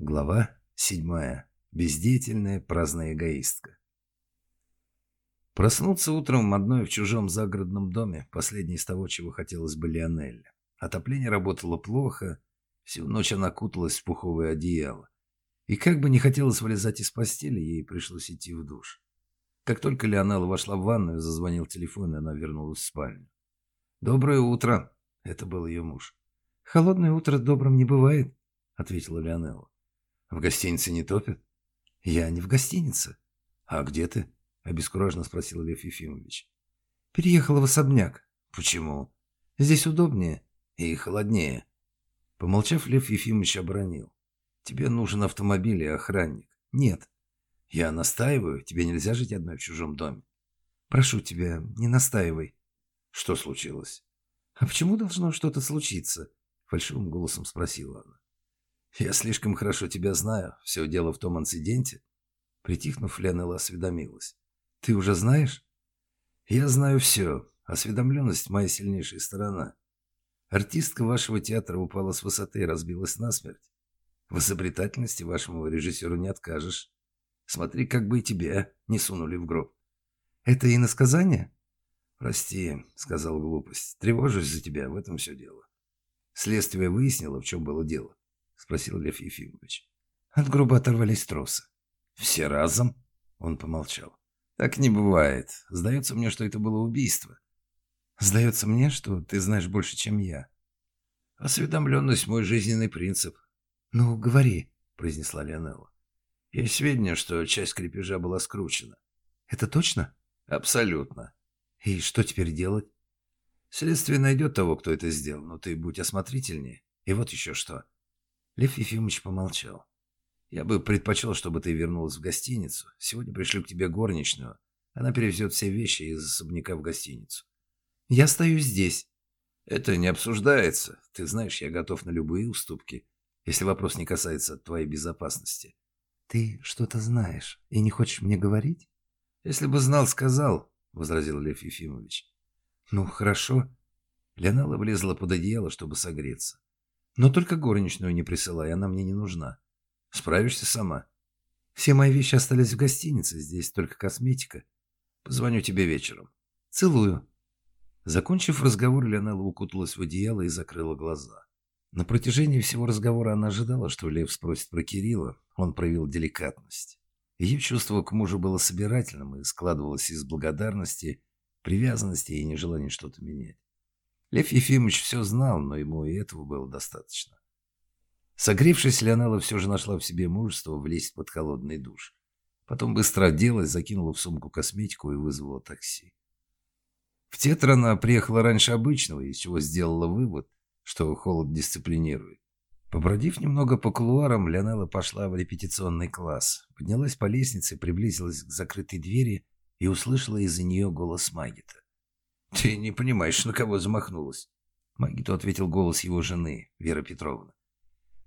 Глава седьмая. Бездеятельная праздная эгоистка. Проснуться утром одной в чужом загородном доме – последнее из того, чего хотелось бы Лионелле. Отопление работало плохо, всю ночь она куталась в пуховое одеяло. И как бы не хотелось вылезать из постели, ей пришлось идти в душ. Как только Леонелла вошла в ванную, зазвонил телефон, и она вернулась в спальню. «Доброе утро!» – это был ее муж. «Холодное утро добрым не бывает», – ответила Леонелла. В гостинице не топят? Я не в гостинице. А где ты? Обескураженно спросил Лев Ефимович. Переехала в особняк. Почему? Здесь удобнее. И холоднее. Помолчав, Лев Ефимович обронил. Тебе нужен автомобиль и охранник. Нет. Я настаиваю, тебе нельзя жить одной в чужом доме. Прошу тебя, не настаивай. Что случилось? А почему должно что-то случиться? Фальшивым голосом спросила она. «Я слишком хорошо тебя знаю. Все дело в том инциденте». Притихнув, Ленелла осведомилась. «Ты уже знаешь?» «Я знаю все. Осведомленность – моя сильнейшая сторона. Артистка вашего театра упала с высоты и разбилась насмерть. В изобретательности вашему режиссеру не откажешь. Смотри, как бы и тебя не сунули в гроб». «Это иносказание?» «Прости», — сказал глупость. «Тревожусь за тебя, в этом все дело». Следствие выяснило, в чем было дело. — спросил Лев Ефимович. От гроба оторвались тросы. «Все разом?» — он помолчал. «Так не бывает. Сдается мне, что это было убийство». «Сдается мне, что ты знаешь больше, чем я». «Осведомленность — мой жизненный принцип». «Ну, говори», — произнесла Леонелла. «Есть сведения, что часть крепежа была скручена». «Это точно?» «Абсолютно». «И что теперь делать?» «Следствие найдет того, кто это сделал, но ты будь осмотрительнее. И вот еще что». Лев Ефимович помолчал. «Я бы предпочел, чтобы ты вернулась в гостиницу. Сегодня пришлю к тебе горничную. Она перевезет все вещи из особняка в гостиницу». «Я стою здесь». «Это не обсуждается. Ты знаешь, я готов на любые уступки, если вопрос не касается твоей безопасности». «Ты что-то знаешь и не хочешь мне говорить?» «Если бы знал, сказал», — возразил Лев Ефимович. «Ну, хорошо». Леонала влезла под одеяло, чтобы согреться. Но только горничную не присылай, она мне не нужна. Справишься сама. Все мои вещи остались в гостинице, здесь только косметика. Позвоню тебе вечером. Целую. Закончив разговор, Леонелла укуталась в одеяло и закрыла глаза. На протяжении всего разговора она ожидала, что Лев спросит про Кирилла. Он проявил деликатность. Ее чувство к мужу было собирательным и складывалось из благодарности, привязанности и нежелания что-то менять. Лев Ефимович все знал, но ему и этого было достаточно. Согревшись, Леонела все же нашла в себе мужество влезть под холодный душ. Потом быстро оделась, закинула в сумку косметику и вызвала такси. В театр она приехала раньше обычного, из чего сделала вывод, что холод дисциплинирует. Побродив немного по кулуарам, Леонела пошла в репетиционный класс, поднялась по лестнице, приблизилась к закрытой двери и услышала из-за нее голос Магита. «Ты не понимаешь, на кого замахнулась?» Магиту ответил голос его жены, Вера Петровна.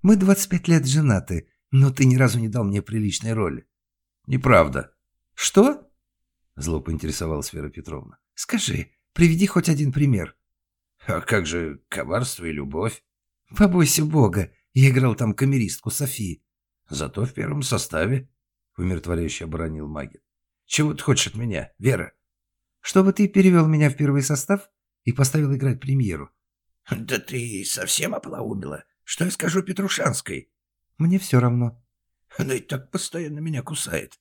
«Мы 25 лет женаты, но ты ни разу не дал мне приличной роли». «Неправда». «Что?» Зло поинтересовалась Вера Петровна. «Скажи, приведи хоть один пример». «А как же коварство и любовь?» «Побойся Бога, я играл там камеристку Софии». «Зато в первом составе», — умиротворяюще оборонил Магит. «Чего ты хочешь от меня, Вера?» Чтобы ты перевел меня в первый состав и поставил играть премьеру». «Да ты совсем оплоумела. Что я скажу Петрушанской?» «Мне все равно». «Она и так постоянно меня кусает».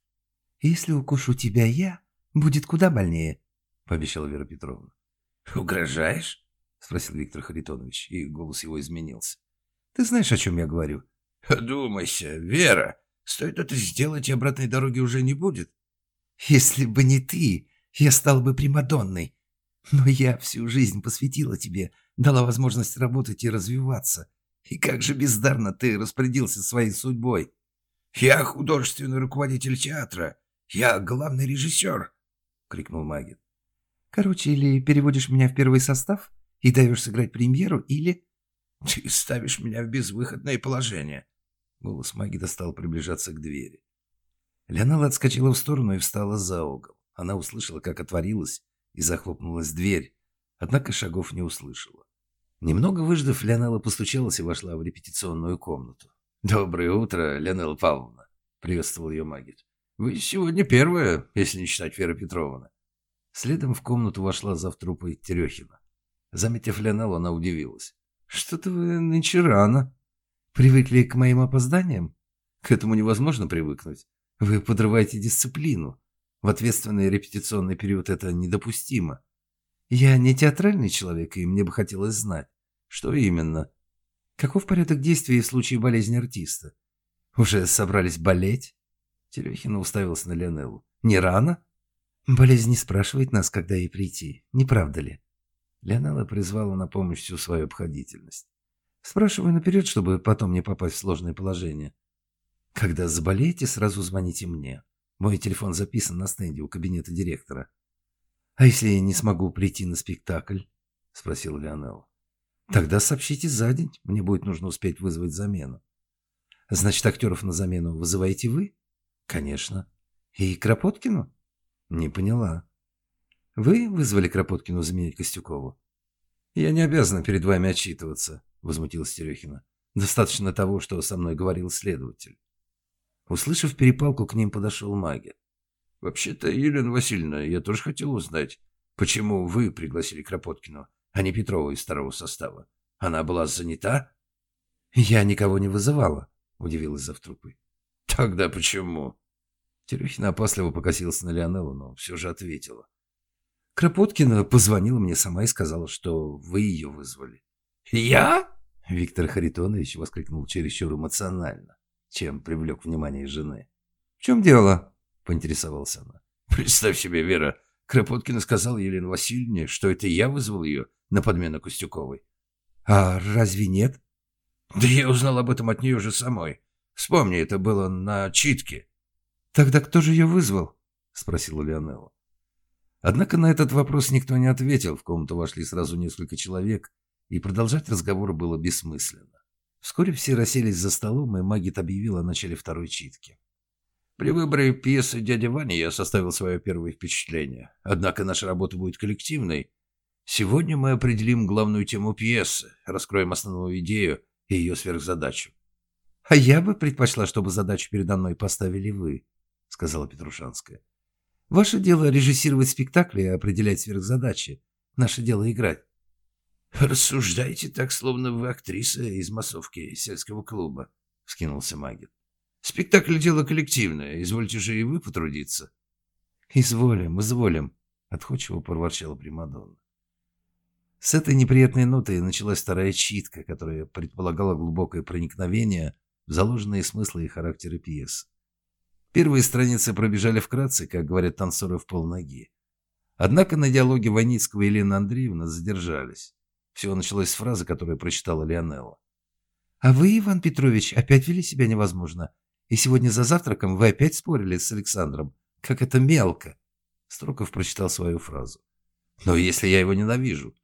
«Если укушу тебя я, будет куда больнее», — пообещала Вера Петровна. «Угрожаешь?» — спросил Виктор Харитонович, и голос его изменился. «Ты знаешь, о чем я говорю?» «Думайся, Вера. Стоит это сделать, и обратной дороги уже не будет». «Если бы не ты, я стал бы Примадонной. Но я всю жизнь посвятила тебе, дала возможность работать и развиваться. И как же бездарно ты распорядился своей судьбой. «Я художественный руководитель театра. Я главный режиссер», — крикнул Магит. «Короче, или переводишь меня в первый состав и даешь сыграть премьеру, или...» «Ты ставишь меня в безвыходное положение». Голос Магита стал приближаться к двери. Леонала отскочила в сторону и встала за угол. Она услышала, как отворилась и захлопнулась дверь, однако шагов не услышала. Немного выждав, Леонела постучалась и вошла в репетиционную комнату. «Доброе утро, Леонела Павловна», — приветствовал ее Магит. «Вы сегодня первая, если не считать Вера Петровна». Следом в комнату вошла завтрупой Терехина. Заметив Леонеллу, она удивилась. «Что-то вы нынче рано. Привыкли к моим опозданиям? К этому невозможно привыкнуть. Вы подрываете дисциплину. В ответственный репетиционный период это недопустимо. Я не театральный человек, и мне бы хотелось знать, что именно. Каков порядок действий в случае болезни артиста? Уже собрались болеть? Терехина уставился на Леонеллу. Не рано? Болезнь не спрашивает нас, когда ей прийти, не правда ли? Леонелла призвала на помощь всю свою обходительность. Спрашиваю наперед, чтобы потом не попасть в сложное положение. Когда заболеете, сразу звоните мне. Мой телефон записан на стенде у кабинета директора. «А если я не смогу прийти на спектакль?» — спросил Леонел. «Тогда сообщите за день. Мне будет нужно успеть вызвать замену». «Значит, актеров на замену вызываете вы?» «Конечно». «И Кропоткину?» «Не поняла». «Вы вызвали Кропоткину заменить Костюкову?» «Я не обязана перед вами отчитываться», — возмутилась Терехина. «Достаточно того, что со мной говорил следователь». Услышав перепалку, к ним подошел магия. «Вообще-то, Елена Васильевна, я тоже хотел узнать, почему вы пригласили Кропоткину, а не Петрова из второго состава? Она была занята?» «Я никого не вызывала», — удивилась завтрупой. «Тогда почему?» Терехина опасливо покосился на Леонеллу, но все же ответила. Кропоткина позвонила мне сама и сказала, что вы ее вызвали. «Я?» — Виктор Харитонович воскликнул чересчур эмоционально чем привлек внимание жены. «В чем дело?» – поинтересовалась она. «Представь себе, Вера, Кропоткина сказал Елене Васильевне, что это я вызвал ее на подмену Костюковой». «А разве нет?» «Да я узнал об этом от нее же самой. Вспомни, это было на читке». «Тогда кто же ее вызвал?» – спросила Леонелла. Однако на этот вопрос никто не ответил, в комнату вошли сразу несколько человек, и продолжать разговор было бессмысленно. Вскоре все расселись за столом, и Магит объявил о начале второй читки. При выборе пьесы «Дядя Ваня» я составил свое первое впечатление. Однако наша работа будет коллективной. Сегодня мы определим главную тему пьесы, раскроем основную идею и ее сверхзадачу. — А я бы предпочла, чтобы задачу передо мной поставили вы, — сказала Петрушанская. — Ваше дело режиссировать спектакли и определять сверхзадачи. Наше дело играть. «Рассуждайте так, словно вы актриса из массовки сельского клуба», — вскинулся Магин. «Спектакль — дело коллективное, извольте же и вы потрудиться». «Изволим, изволим», — отходчиво проворчала Примадонна. С этой неприятной нотой началась вторая читка, которая предполагала глубокое проникновение в заложенные смыслы и характеры пьесы. Первые страницы пробежали вкратце, как говорят танцоры в полноги. Однако на диалоге Войницкого и Елены Андреевны задержались. Все началось с фразы, которую прочитала Леонелла. «А вы, Иван Петрович, опять вели себя невозможно. И сегодня за завтраком вы опять спорили с Александром. Как это мелко!» Строков прочитал свою фразу. «Но если я его ненавижу?»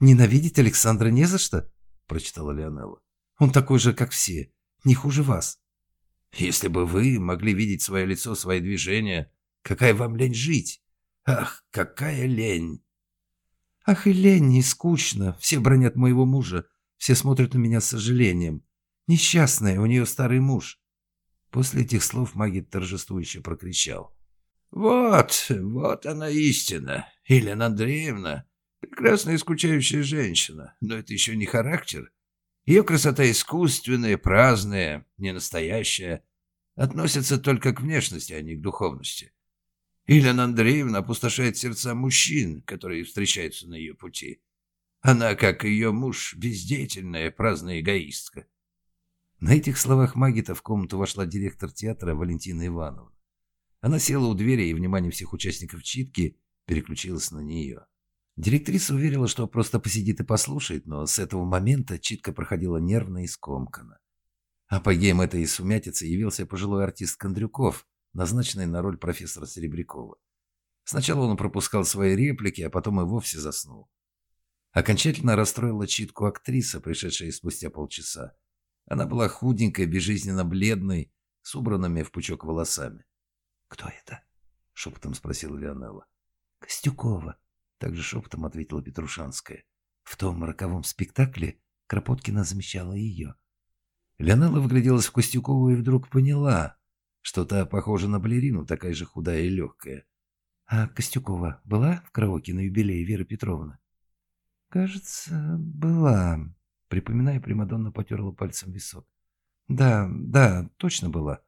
«Ненавидеть Александра не за что», — прочитала Леонелла. «Он такой же, как все, не хуже вас». «Если бы вы могли видеть свое лицо, свои движения, какая вам лень жить? Ах, какая лень!» Ах, и лень, не скучно. Все бронят моего мужа. Все смотрят на меня с сожалением. Несчастная, у нее старый муж. После этих слов Магит торжествующе прокричал. «Вот, вот она истина. Елена Андреевна. Прекрасная скучающая женщина. Но это еще не характер. Ее красота искусственная, праздная, не настоящая. Относится только к внешности, а не к духовности. Елена Андреевна опустошает сердца мужчин, которые встречаются на ее пути. Она, как ее муж, бездеятельная, праздная эгоистка. На этих словах Магита в комнату вошла директор театра Валентина Ивановна. Она села у двери, и внимание всех участников читки переключилось на нее. Директриса уверила, что просто посидит и послушает, но с этого момента читка проходила нервно и скомканно. Апогеем этой сумятицы явился пожилой артист Кондрюков, назначенный на роль профессора Серебрякова. Сначала он пропускал свои реплики, а потом и вовсе заснул. Окончательно расстроила читку актриса, пришедшая спустя полчаса. Она была худенькой, безжизненно бледной, с убранными в пучок волосами. «Кто это?» — шепотом спросила Леонелла. «Костюкова», — также шепотом ответила Петрушанская. «В том роковом спектакле Кропоткина замещала ее». Леонела вгляделась в Костюкову и вдруг поняла, что та похожа на балерину, такая же худая и легкая. «А Костюкова была в караоке на юбилее Веры Петровны?» «Кажется, была», — припоминая, Примадонна потерла пальцем висок. «Да, да, точно была.